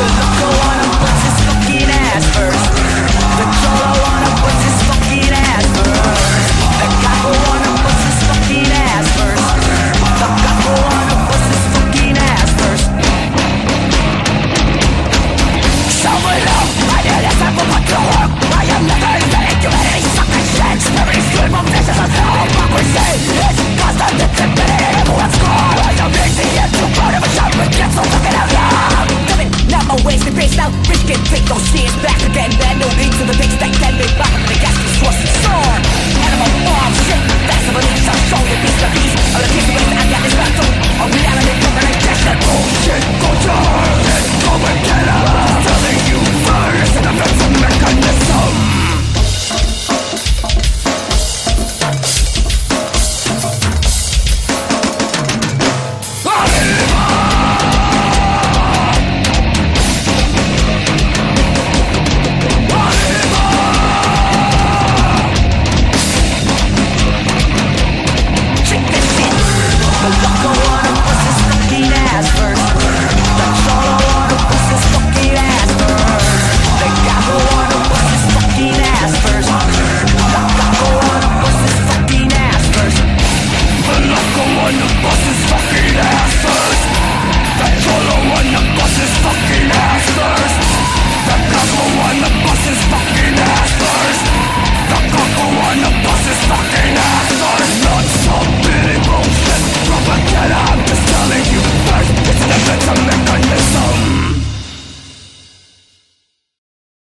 the.